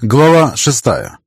Глава шестая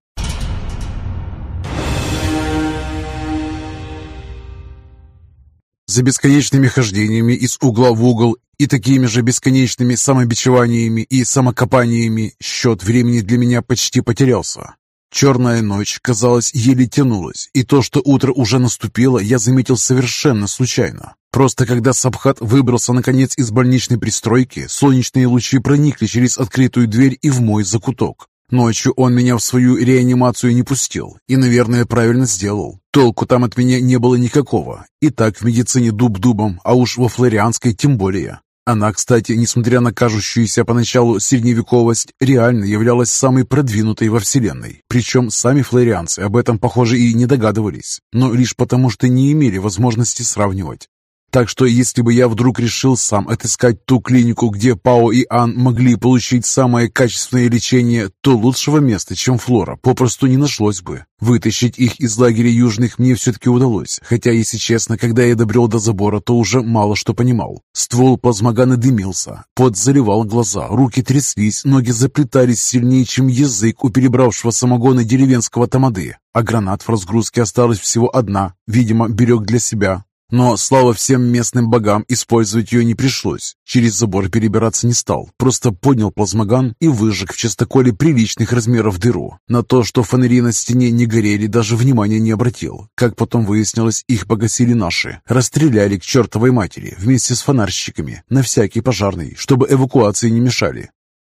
За бесконечными хождениями из угла в угол и такими же бесконечными самобичеваниями и самокопаниями счет времени для меня почти потерялся. Черная ночь, казалось, еле тянулась, и то, что утро уже наступило, я заметил совершенно случайно. Просто когда Сабхат выбрался наконец из больничной пристройки, солнечные лучи проникли через открытую дверь и в мой закуток. Ночью он меня в свою реанимацию не пустил, и, наверное, правильно сделал. Толку там от меня не было никакого. И так в медицине дуб дубом, а уж во флорианской тем более. Она, кстати, несмотря на кажущуюся поначалу средневековость, реально являлась самой продвинутой во Вселенной. Причем сами флорианцы об этом, похоже, и не догадывались, но лишь потому, что не имели возможности сравнивать. Так что если бы я вдруг решил сам отыскать ту клинику, где Пао и Ан могли получить самое качественное лечение, то лучшего места, чем Флора, попросту не нашлось бы. Вытащить их из лагеря южных мне все-таки удалось, хотя, если честно, когда я добрел до забора, то уже мало что понимал. Ствол плазмогана дымился, пот заливал глаза, руки тряслись, ноги заплетались сильнее, чем язык у перебравшего самогона деревенского тамады, а гранат в разгрузке осталась всего одна, видимо, берег для себя. Но, слава всем местным богам, использовать ее не пришлось. Через забор перебираться не стал, просто поднял плазмоган и выжег в частоколе приличных размеров дыру. На то, что фонари на стене не горели, даже внимания не обратил. Как потом выяснилось, их погасили наши. Расстреляли к чертовой матери вместе с фонарщиками на всякий пожарный, чтобы эвакуации не мешали.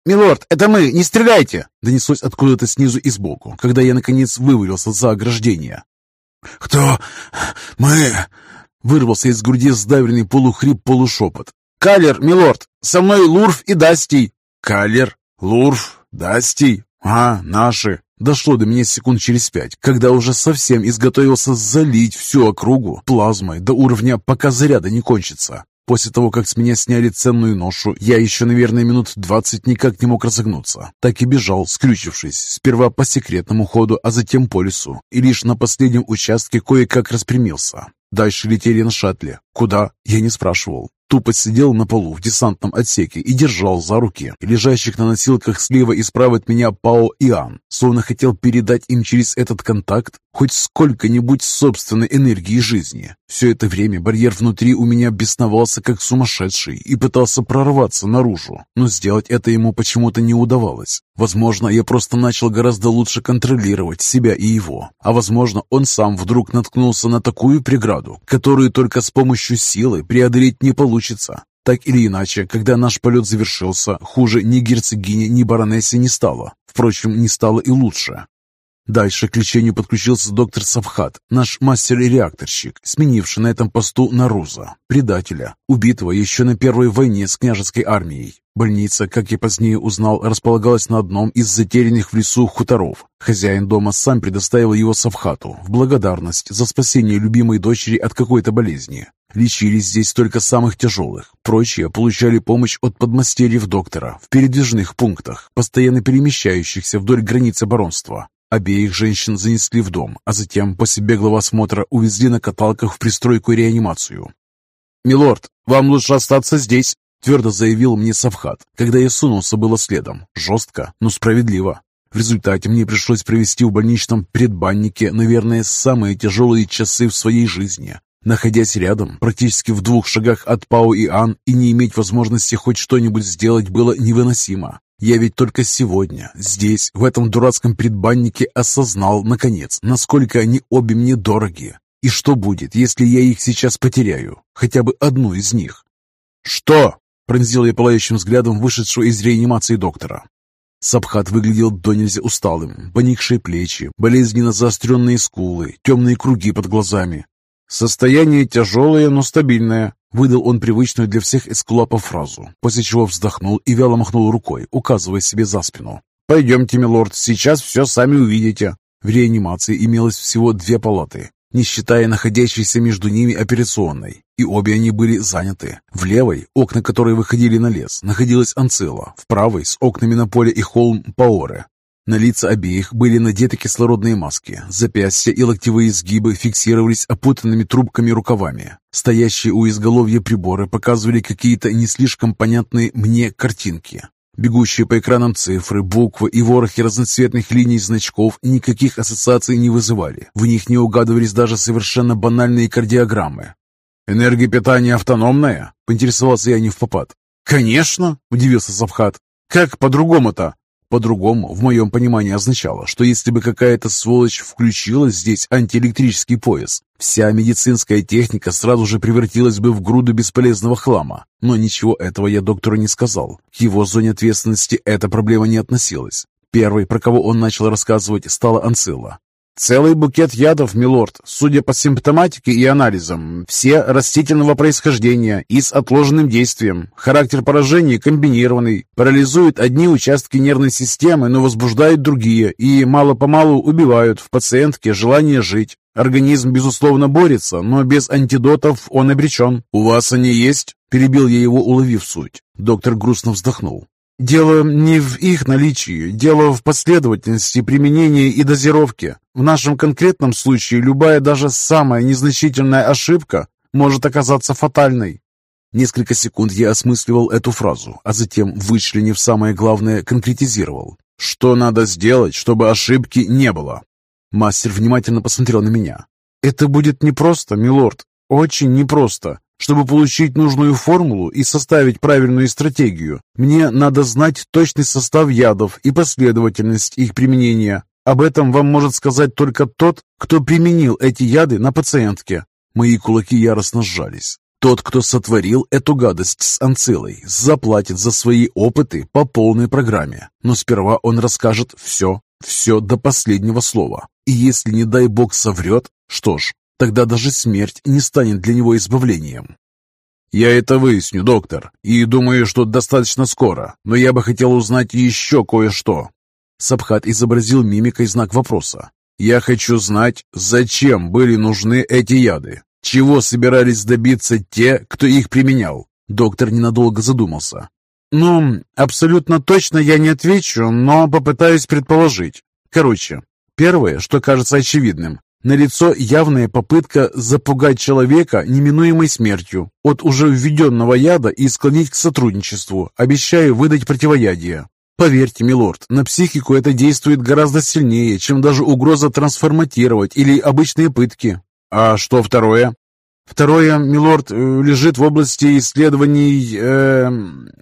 «Милорд, это мы! Не стреляйте!» Донеслось откуда-то снизу и сбоку, когда я, наконец, вывалился за ограждение. «Кто мы?» Вырвался из груди сдавленный полухрип-полушепот. «Калер, милорд! Со мной Лурф и Дастий!» «Калер? Лурф? Дастий? А, наши!» Дошло до меня секунд через пять, когда уже совсем изготовился залить всю округу плазмой до уровня, пока заряда не кончится. После того, как с меня сняли ценную ношу, я еще, наверное, минут двадцать никак не мог разогнуться. Так и бежал, скрючившись, сперва по секретному ходу, а затем по лесу, и лишь на последнем участке кое-как распрямился. Дальше летели на шаттле. Куда? Я не спрашивал. Тупо сидел на полу в десантном отсеке и держал за руки лежащих на носилках слева и справа от меня Пао и Ан, словно хотел передать им через этот контакт хоть сколько-нибудь собственной энергии жизни. Все это время барьер внутри у меня бесновался как сумасшедший и пытался прорваться наружу, но сделать это ему почему-то не удавалось. Возможно, я просто начал гораздо лучше контролировать себя и его, а возможно, он сам вдруг наткнулся на такую преграду, которую только с помощью силы преодолеть не получится. Так или иначе, когда наш полет завершился, хуже ни герцогине, ни баронессе не стало. Впрочем, не стало и лучше. Дальше к лечению подключился доктор Савхат, наш мастер-реакторщик, сменивший на этом посту Наруза, предателя, убитого еще на первой войне с княжеской армией. Больница, как я позднее узнал, располагалась на одном из затерянных в лесу хуторов. Хозяин дома сам предоставил его Савхату в благодарность за спасение любимой дочери от какой-то болезни. Лечились здесь только самых тяжелых. Прочие получали помощь от подмастерьев доктора в передвижных пунктах, постоянно перемещающихся вдоль границы баронства. Обеих женщин занесли в дом, а затем, после беглого осмотра, увезли на каталках в пристройку и реанимацию. «Милорд, вам лучше остаться здесь», — твердо заявил мне Савхат, когда я сунулся было следом. Жестко, но справедливо. В результате мне пришлось провести в больничном предбаннике, наверное, самые тяжелые часы в своей жизни. Находясь рядом, практически в двух шагах от Пао и Ан, и не иметь возможности хоть что-нибудь сделать было невыносимо. Я ведь только сегодня, здесь, в этом дурацком предбаннике, осознал, наконец, насколько они обе мне дороги. И что будет, если я их сейчас потеряю? Хотя бы одну из них. «Что?» — пронзил я пылающим взглядом вышедшего из реанимации доктора. Сабхат выглядел до нельзя усталым, поникшие плечи, болезненно заостренные скулы, темные круги под глазами. «Состояние тяжелое, но стабильное», Выдал он привычную для всех эскулапов фразу, после чего вздохнул и вяло махнул рукой, указывая себе за спину. «Пойдемте, милорд, сейчас все сами увидите». В реанимации имелось всего две палаты, не считая находящейся между ними операционной, и обе они были заняты. В левой, окна которой выходили на лес, находилась Анцила, в правой, с окнами на поле и холм Паоре. На лица обеих были надеты кислородные маски. Запястья и локтевые сгибы фиксировались опутанными трубками рукавами. Стоящие у изголовья приборы показывали какие-то не слишком понятные мне картинки. Бегущие по экранам цифры, буквы и ворохи разноцветных линий значков никаких ассоциаций не вызывали. В них не угадывались даже совершенно банальные кардиограммы. «Энергия питания автономная?» – поинтересовался я не в попад. «Конечно!» – удивился Савхат. «Как по-другому-то?» По-другому, в моем понимании, означало, что если бы какая-то сволочь включила здесь антиэлектрический пояс, вся медицинская техника сразу же превратилась бы в груду бесполезного хлама. Но ничего этого я доктору не сказал. К его зоне ответственности эта проблема не относилась. Первой, про кого он начал рассказывать, стала Анцилла. Целый букет ядов, милорд, судя по симптоматике и анализам, все растительного происхождения и с отложенным действием. Характер поражения комбинированный, парализует одни участки нервной системы, но возбуждает другие и мало-помалу убивают в пациентке желание жить. Организм, безусловно, борется, но без антидотов он обречен. «У вас они есть?» – перебил я его, уловив суть. Доктор грустно вздохнул. Дело не в их наличии, дело в последовательности применения и дозировки. В нашем конкретном случае любая даже самая незначительная ошибка может оказаться фатальной. Несколько секунд я осмысливал эту фразу, а затем, вычленив самое главное, конкретизировал. Что надо сделать, чтобы ошибки не было? Мастер внимательно посмотрел на меня. Это будет непросто, милорд, очень непросто. Чтобы получить нужную формулу и составить правильную стратегию, мне надо знать точный состав ядов и последовательность их применения. Об этом вам может сказать только тот, кто применил эти яды на пациентке. Мои кулаки яростно сжались. Тот, кто сотворил эту гадость с Анцилой, заплатит за свои опыты по полной программе. Но сперва он расскажет все, все до последнего слова. И если, не дай бог, соврет, что ж, Тогда даже смерть не станет для него избавлением. «Я это выясню, доктор, и думаю, что достаточно скоро, но я бы хотел узнать еще кое-что». Сабхат изобразил мимикой знак вопроса. «Я хочу знать, зачем были нужны эти яды? Чего собирались добиться те, кто их применял?» Доктор ненадолго задумался. «Ну, абсолютно точно я не отвечу, но попытаюсь предположить. Короче, первое, что кажется очевидным, Налицо явная попытка запугать человека неминуемой смертью от уже введенного яда и склонить к сотрудничеству, обещая выдать противоядие. Поверьте, милорд, на психику это действует гораздо сильнее, чем даже угроза трансформатировать или обычные пытки. А что второе? Второе, милорд, э, лежит в области исследований э,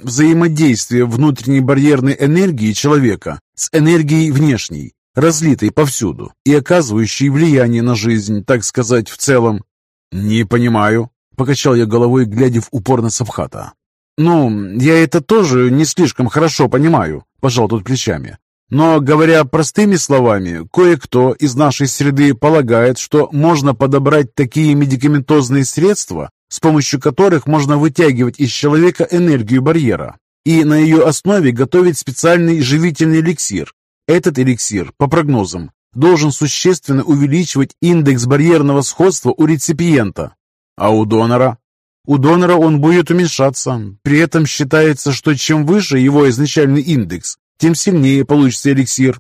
взаимодействия внутренней барьерной энергии человека с энергией внешней разлитой повсюду и оказывающей влияние на жизнь, так сказать, в целом. «Не понимаю», — покачал я головой, глядя в упор на Савхата. «Ну, я это тоже не слишком хорошо понимаю», — пожал тут плечами. «Но, говоря простыми словами, кое-кто из нашей среды полагает, что можно подобрать такие медикаментозные средства, с помощью которых можно вытягивать из человека энергию барьера, и на ее основе готовить специальный живительный эликсир, этот эликсир, по прогнозам, должен существенно увеличивать индекс барьерного сходства у реципиента. А у донора? У донора он будет уменьшаться. При этом считается, что чем выше его изначальный индекс, тем сильнее получится эликсир.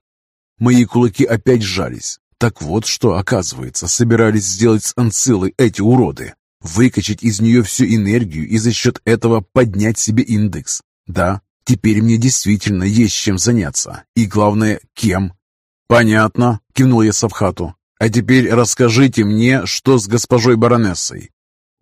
Мои кулаки опять сжались. Так вот что, оказывается, собирались сделать с Анцилой эти уроды. Выкачать из нее всю энергию и за счет этого поднять себе индекс. Да, Теперь мне действительно есть чем заняться. И главное, кем. «Понятно», — кивнул я Савхату. «А теперь расскажите мне, что с госпожой баронессой».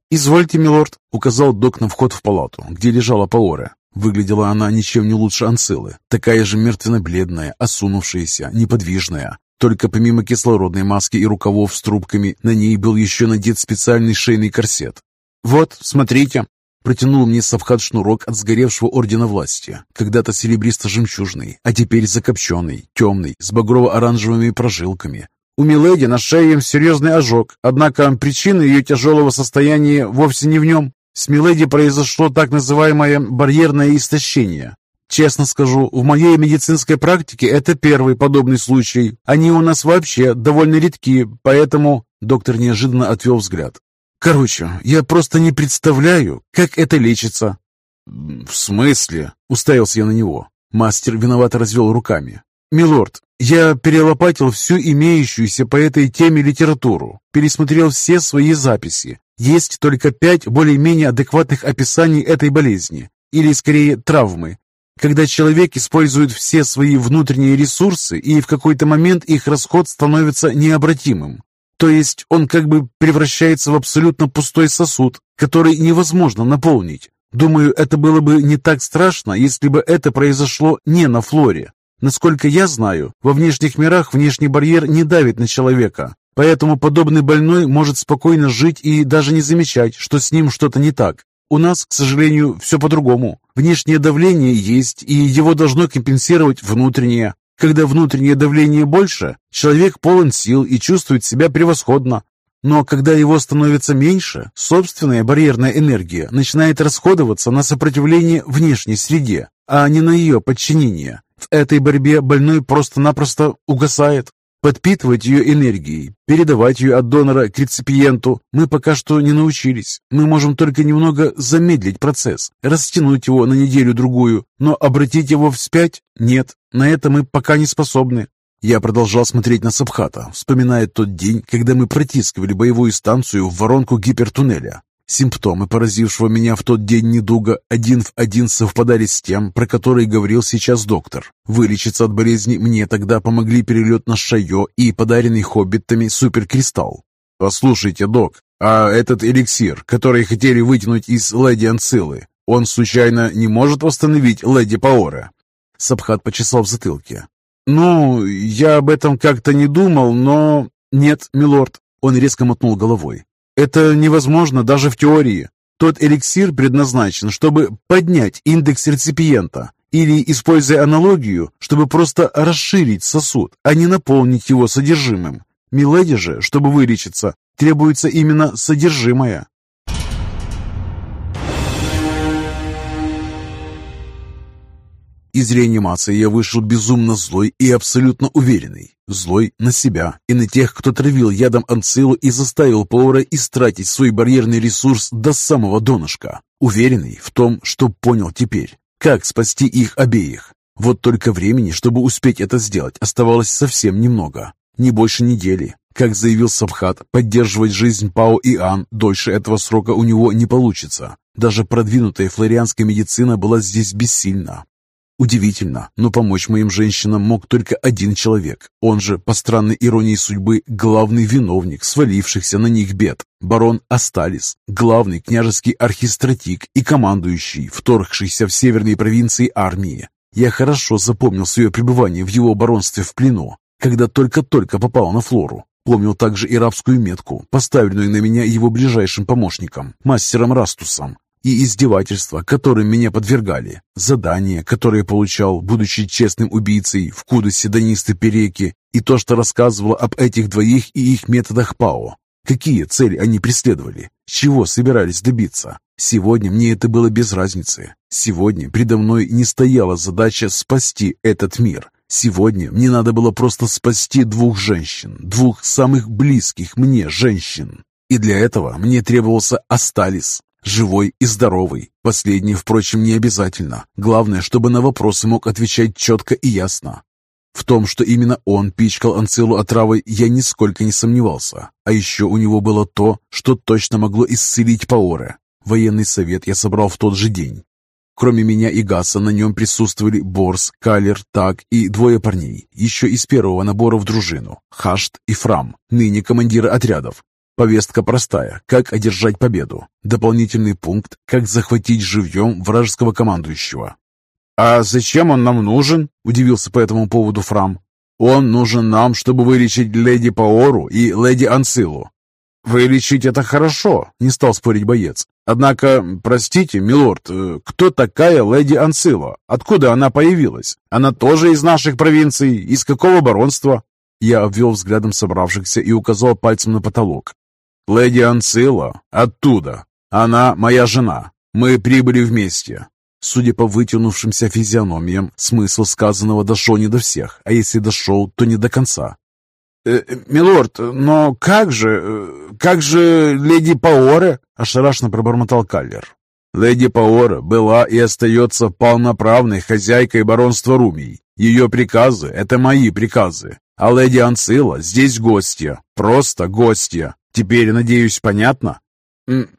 «Извольте, милорд», — указал док на вход в палату, где лежала Паора. Выглядела она ничем не лучше Анцилы, такая же мертвенно-бледная, осунувшаяся, неподвижная. Только помимо кислородной маски и рукавов с трубками, на ней был еще надет специальный шейный корсет. «Вот, смотрите», Протянул мне Савхат шнурок от сгоревшего ордена власти, когда-то серебристо-жемчужный, а теперь закопченный, темный, с багрово-оранжевыми прожилками. У Миледи на шее серьезный ожог, однако причина ее тяжелого состояния вовсе не в нем. С Миледи произошло так называемое барьерное истощение. Честно скажу, в моей медицинской практике это первый подобный случай. Они у нас вообще довольно редки, поэтому... Доктор неожиданно отвел взгляд. Короче, я просто не представляю, как это лечится. В смысле? Уставился я на него. Мастер виновато развел руками. «Милорд, я перелопатил всю имеющуюся по этой теме литературу, пересмотрел все свои записи. Есть только пять более-менее адекватных описаний этой болезни, или скорее травмы. когда человек использует все свои внутренние ресурсы и в какой-то момент их расход становится необратимым. То есть он как бы превращается в абсолютно пустой сосуд, который невозможно наполнить. Думаю, это было бы не так страшно, если бы это произошло не на флоре. Насколько я знаю, во внешних мирах внешний барьер не давит на человека, поэтому подобный больной может спокойно жить и даже не замечать, что с ним что-то не так. У нас, к сожалению, все по-другому. Внешнее давление есть, и его должно компенсировать внутреннее. Когда внутреннее давление больше, человек полон сил и чувствует себя превосходно. Но когда его становится меньше, собственная барьерная энергия начинает расходоваться на сопротивление внешней среде, а не на ее подчинение. В этой борьбе больной просто-напросто угасает. Подпитывать ее энергией, передавать ее от донора к реципиенту мы пока что не научились. Мы можем только немного замедлить процесс, растянуть его на неделю-другую, но обратить его вспять – нет, на это мы пока не способны. Я продолжал смотреть на Сабхата, вспоминая тот день, когда мы протискивали боевую станцию в воронку гипертуннеля. Симптомы поразившего меня в тот день недуга один в один совпадали с тем, про который говорил сейчас доктор. Вылечиться от болезни мне тогда помогли перелет на Шайо и подаренный хоббитами суперкристалл. «Послушайте, док, а этот эликсир, который хотели вытянуть из леди Анцилы, он случайно не может восстановить леди Паора?» Сабхат почесал в затылке. «Ну, я об этом как-то не думал, но...» «Нет, милорд», — он резко мотнул головой. Это невозможно даже в теории. Тот эликсир предназначен, чтобы поднять индекс реципиента, или, используя аналогию, чтобы просто расширить сосуд, а не наполнить его содержимым. Миледи же, чтобы вылечиться, требуется именно содержимое. Из реанимации я вышел безумно злой и абсолютно уверенный. Злой на себя и на тех, кто травил ядом анцилу и заставил повара истратить свой барьерный ресурс до самого донышка. Уверенный в том, что понял теперь, как спасти их обеих. Вот только времени, чтобы успеть это сделать, оставалось совсем немного. Не больше недели. Как заявил Сабхат, поддерживать жизнь Пао и Ан дольше этого срока у него не получится. Даже продвинутая флорианская медицина была здесь бессильна. Удивительно, но помочь моим женщинам мог только один человек. Он же, по странной иронии судьбы, главный виновник свалившихся на них бед. Барон Асталис, главный княжеский архистратик и командующий, вторгшийся в северные провинции армии. Я хорошо запомнил свое пребывание в его баронстве в плену, когда только-только попал на Флору. Помнил также и рабскую метку, поставленную на меня его ближайшим помощником, мастером Растусом и издевательства, которым меня подвергали, задания, которые получал, будучи честным убийцей в Кудусе Данисты Переки, и то, что рассказывало об этих двоих и их методах ПАО. Какие цели они преследовали? Чего собирались добиться? Сегодня мне это было без разницы. Сегодня предо мной не стояла задача спасти этот мир. Сегодня мне надо было просто спасти двух женщин, двух самых близких мне женщин. И для этого мне требовался Асталис, Живой и здоровый. Последнее, впрочем, не обязательно. Главное, чтобы на вопросы мог отвечать четко и ясно. В том, что именно он пичкал Анцилу отравой, я нисколько не сомневался. А еще у него было то, что точно могло исцелить Паоре. Военный совет я собрал в тот же день. Кроме меня и Гаса на нем присутствовали Борс, Калер, Так и двое парней, еще из первого набора в дружину, Хашт и Фрам, ныне командиры отрядов. Повестка простая – как одержать победу. Дополнительный пункт – как захватить живьем вражеского командующего. «А зачем он нам нужен?» – удивился по этому поводу Фрам. «Он нужен нам, чтобы вылечить леди Паору и леди Ансилу». «Вылечить это хорошо», – не стал спорить боец. «Однако, простите, милорд, э, кто такая леди Ансила? Откуда она появилась? Она тоже из наших провинций? Из какого баронства?» Я обвел взглядом собравшихся и указал пальцем на потолок. «Леди Анцила? Оттуда. Она моя жена. Мы прибыли вместе». Судя по вытянувшимся физиономиям, смысл сказанного дошел не до всех, а если дошел, то не до конца. «Э, «Милорд, но как же... Э, как же леди Паоре?» – ошарашенно пробормотал Каллер. «Леди Паора была и остается полноправной хозяйкой баронства Румий. Ее приказы – это мои приказы, а леди Анцила здесь гостья, просто гостья. Теперь, надеюсь, понятно?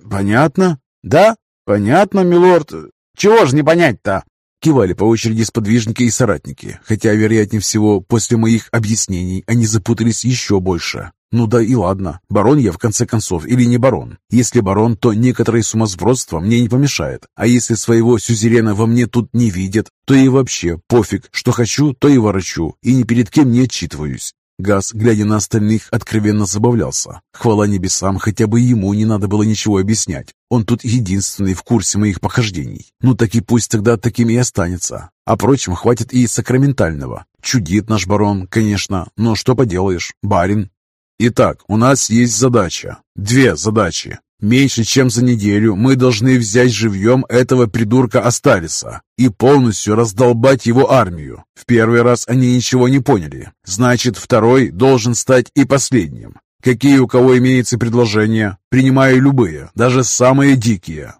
Понятно? Да, понятно, милорд. Чего ж не понять-то? Кивали по очереди сподвижники и соратники, хотя, вероятнее всего, после моих объяснений они запутались еще больше. Ну да и ладно, барон я в конце концов или не барон. Если барон, то некоторое сумасбродство мне не помешает, а если своего сюзерена во мне тут не видят, то и вообще пофиг, что хочу, то и ворочу, и ни перед кем не отчитываюсь. Газ, глядя на остальных, откровенно забавлялся. Хвала небесам, хотя бы ему не надо было ничего объяснять. Он тут единственный в курсе моих похождений. Ну так и пусть тогда таким и останется. А прочим, хватит и сакраментального. Чудит наш барон, конечно, но что поделаешь, барин. Итак, у нас есть задача. Две задачи. Меньше чем за неделю мы должны взять живьем этого придурка Асталиса и полностью раздолбать его армию. В первый раз они ничего не поняли. Значит, второй должен стать и последним. Какие у кого имеются предложения? Принимаю любые, даже самые дикие.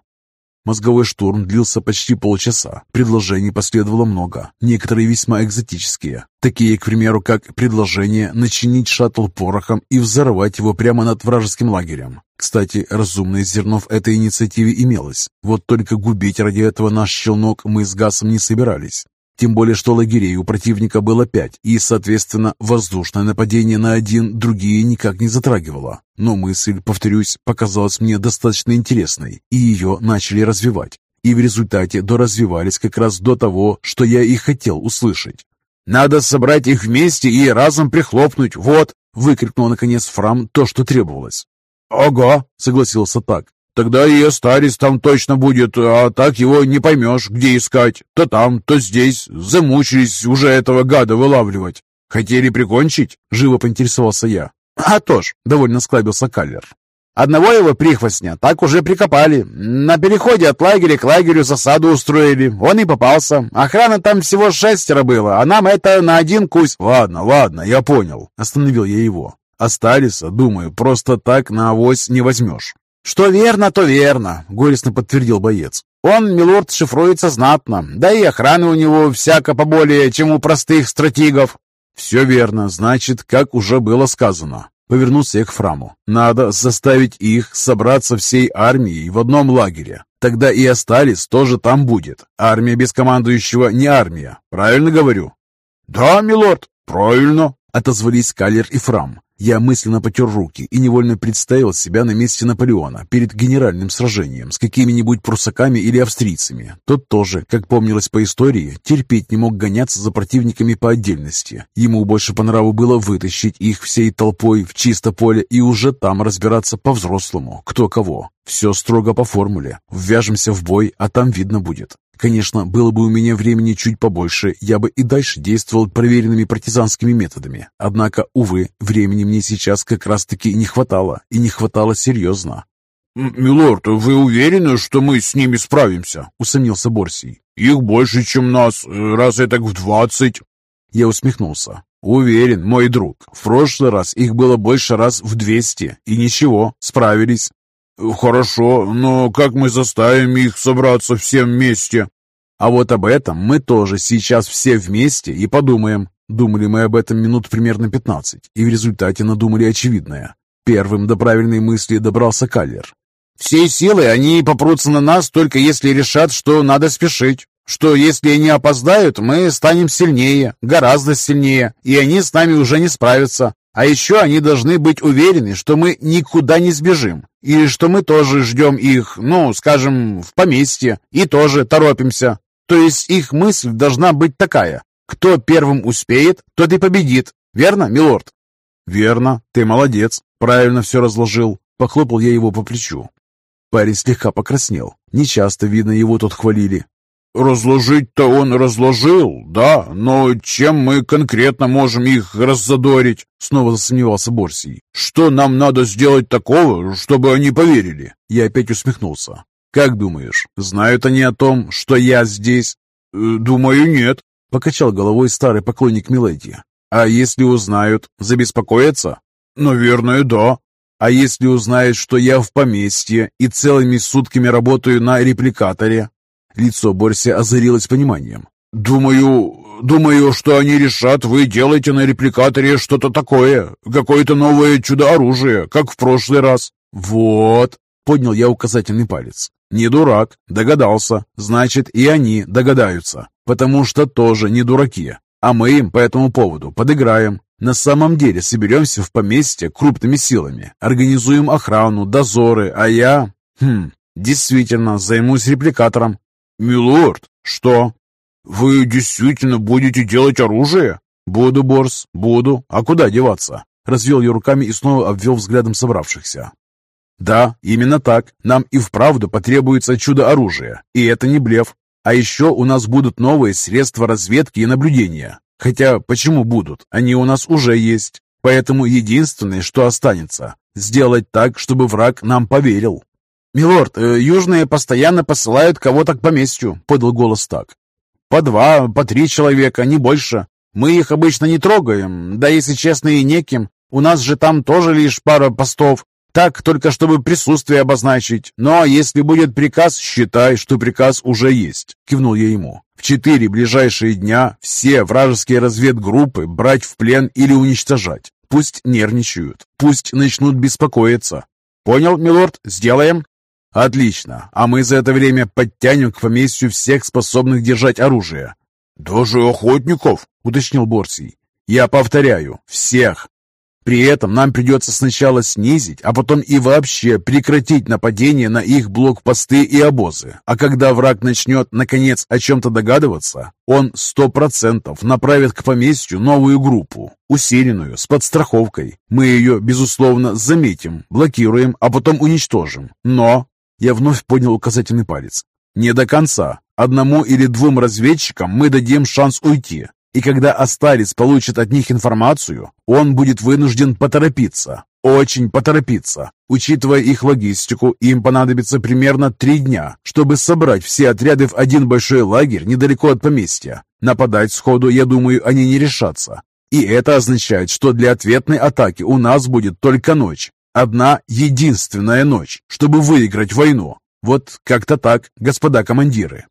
Мозговой штурм длился почти полчаса. Предложений последовало много, некоторые весьма экзотические. Такие, к примеру, как предложение начинить шаттл порохом и взорвать его прямо над вражеским лагерем. Кстати, разумное зерно в этой инициативе имелось. Вот только губить ради этого наш челнок мы с Гасом не собирались. Тем более, что лагерей у противника было пять, и, соответственно, воздушное нападение на один другие никак не затрагивало. Но мысль, повторюсь, показалась мне достаточно интересной, и ее начали развивать. И в результате доразвивались как раз до того, что я и хотел услышать. «Надо собрать их вместе и разом прихлопнуть, вот!» выкрикнул наконец Фрам то, что требовалось. «Ого!» — согласился так. Тогда и старец там точно будет, а так его не поймешь, где искать. То там, то здесь. Замучились уже этого гада вылавливать. Хотели прикончить?» — живо поинтересовался я. «А то ж», — довольно склабился Каллер. «Одного его прихвостня так уже прикопали. На переходе от лагеря к лагерю засаду устроили. Он и попался. Охрана там всего шестеро было, а нам это на один кусь». «Ладно, ладно, я понял», — остановил я его. «Остались, думаю, просто так на авось не возьмешь. «Что верно, то верно», — горестно подтвердил боец. «Он, милорд, шифруется знатно, да и охраны у него всяко поболее, чем у простых стратегов». «Все верно, значит, как уже было сказано». Повернулся я к Фраму. «Надо заставить их собраться всей армией в одном лагере. Тогда и остались тоже там будет. Армия без командующего не армия. Правильно говорю?» «Да, милорд, правильно», — отозвались Калер и Фрам. Я мысленно потер руки и невольно представил себя на месте Наполеона перед генеральным сражением с какими-нибудь прусаками или австрийцами. Тот тоже, как помнилось по истории, терпеть не мог гоняться за противниками по отдельности. Ему больше по нраву было вытащить их всей толпой в чисто поле и уже там разбираться по-взрослому, кто кого. Все строго по формуле. Ввяжемся в бой, а там видно будет. Конечно, было бы у меня времени чуть побольше, я бы и дальше действовал проверенными партизанскими методами. Однако, увы, времени мне сейчас как раз-таки не хватало, и не хватало серьезно. «Милорд, вы уверены, что мы с ними справимся?» — усомнился Борсий. «Их больше, чем нас, раз и так в двадцать». Я усмехнулся. «Уверен, мой друг, в прошлый раз их было больше раз в двести, и ничего, справились. «Хорошо, но как мы заставим их собраться всем вместе?» «А вот об этом мы тоже сейчас все вместе и подумаем». Думали мы об этом минут примерно пятнадцать, и в результате надумали очевидное. Первым до правильной мысли добрался Каллер. «Всей силы они попрутся на нас, только если решат, что надо спешить. Что если они опоздают, мы станем сильнее, гораздо сильнее, и они с нами уже не справятся. А еще они должны быть уверены, что мы никуда не сбежим, и что мы тоже ждем их, ну, скажем, в поместье, и тоже торопимся. То есть их мысль должна быть такая. Кто первым успеет, тот и победит. Верно, милорд? Верно. Ты молодец. Правильно все разложил. Похлопал я его по плечу. Парень слегка покраснел. Нечасто, видно, его тут хвалили. «Разложить-то он разложил, да, но чем мы конкретно можем их раззадорить?» Снова засомневался Борсий. «Что нам надо сделать такого, чтобы они поверили?» Я опять усмехнулся. «Как думаешь, знают они о том, что я здесь?» «Э, «Думаю, нет», — покачал головой старый поклонник Миледи. «А если узнают, забеспокоятся?» «Наверное, да». «А если узнают, что я в поместье и целыми сутками работаю на репликаторе?» Лицо Борси озарилось пониманием. «Думаю, думаю, что они решат, вы делаете на репликаторе что-то такое, какое-то новое чудо-оружие, как в прошлый раз». «Вот», — поднял я указательный палец. «Не дурак, догадался. Значит, и они догадаются. потому что тоже не дураки. А мы им по этому поводу подыграем. На самом деле соберемся в поместье крупными силами, организуем охрану, дозоры, а я... Хм, действительно, займусь репликатором. «Милорд, что?» «Вы действительно будете делать оружие?» «Буду, Борс, буду. А куда деваться?» Развел я руками и снова обвел взглядом собравшихся. «Да, именно так. Нам и вправду потребуется чудо-оружие. И это не блеф. А еще у нас будут новые средства разведки и наблюдения. Хотя, почему будут? Они у нас уже есть. Поэтому единственное, что останется, сделать так, чтобы враг нам поверил. «Милорд, э, южные постоянно посылают кого-то к поместью», — подал голос так. «По два, по три человека, не больше. Мы их обычно не трогаем, да, если честно, и неким. У нас же там тоже лишь пара постов. Так, только чтобы присутствие обозначить. Но если будет приказ, считай, что приказ уже есть», — кивнул я ему. «В четыре ближайшие дня все вражеские разведгруппы брать в плен или уничтожать. Пусть нервничают, пусть начнут беспокоиться. Понял, милорд? Сделаем?» «Отлично. А мы за это время подтянем к поместью всех способных держать оружие». «Даже охотников?» — уточнил Борсий. «Я повторяю, всех. При этом нам придется сначала снизить, а потом и вообще прекратить нападение на их блокпосты и обозы. А когда враг начнет, наконец, о чем-то догадываться, он сто процентов направит к поместью новую группу, усиленную, с подстраховкой. Мы ее, безусловно, заметим, блокируем, а потом уничтожим. Но я вновь поднял указательный палец. «Не до конца. Одному или двум разведчикам мы дадим шанс уйти. И когда Астарец получит от них информацию, он будет вынужден поторопиться. Очень поторопиться. Учитывая их логистику, им понадобится примерно три дня, чтобы собрать все отряды в один большой лагерь недалеко от поместья. Нападать сходу, я думаю, они не решатся. И это означает, что для ответной атаки у нас будет только ночь. Одна единственная ночь, чтобы выиграть войну. Вот как-то так, господа командиры.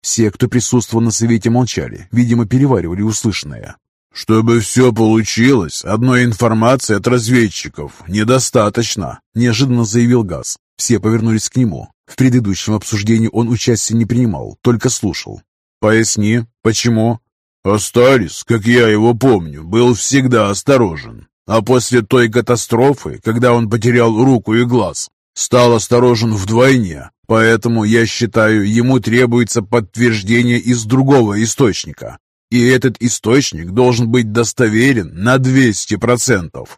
Все, кто присутствовал на совете, молчали, видимо, переваривали услышанное. «Чтобы все получилось, одной информации от разведчиков недостаточно», неожиданно заявил Газ. Все повернулись к нему. В предыдущем обсуждении он участия не принимал, только слушал. «Поясни, почему?» «Астарис, как я его помню, был всегда осторожен. А после той катастрофы, когда он потерял руку и глаз, стал осторожен вдвойне. Поэтому, я считаю, ему требуется подтверждение из другого источника. И этот источник должен быть достоверен на 200%.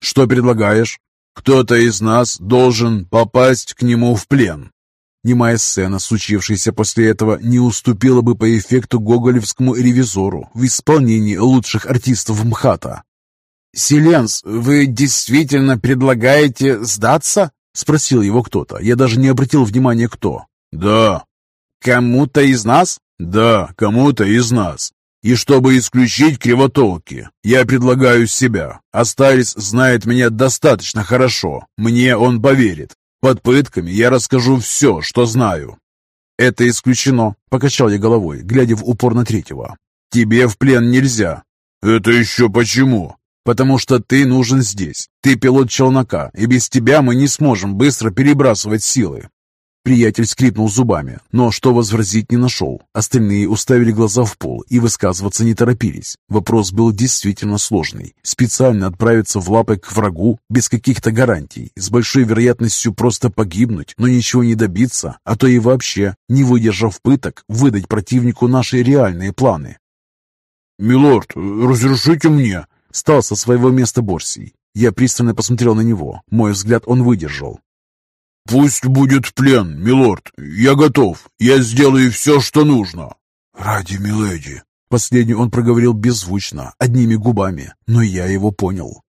Что предлагаешь? Кто-то из нас должен попасть к нему в плен. Немая сцена, случившаяся после этого, не уступила бы по эффекту гоголевскому ревизору в исполнении лучших артистов МХАТа. «Селенс, вы действительно предлагаете сдаться?» — спросил его кто-то. Я даже не обратил внимания, кто. «Да». «Кому-то из нас?» «Да, кому-то из нас. И чтобы исключить кривотолки, я предлагаю себя. Астарис знает меня достаточно хорошо. Мне он поверит. Под пытками я расскажу все, что знаю». «Это исключено», — покачал я головой, глядя в упор на третьего. «Тебе в плен нельзя». «Это еще почему?» Потому что ты нужен здесь. Ты пилот челнока, и без тебя мы не сможем быстро перебрасывать силы». Приятель скрипнул зубами, но что возразить не нашел. Остальные уставили глаза в пол и высказываться не торопились. Вопрос был действительно сложный. Специально отправиться в лапы к врагу без каких-то гарантий, с большой вероятностью просто погибнуть, но ничего не добиться, а то и вообще, не выдержав пыток, выдать противнику наши реальные планы. «Милорд, разрешите мне?» Встал со своего места Борсий. Я пристально посмотрел на него. Мой взгляд он выдержал. «Пусть будет плен, милорд. Я готов. Я сделаю все, что нужно». «Ради миледи». Последний он проговорил беззвучно, одними губами, но я его понял.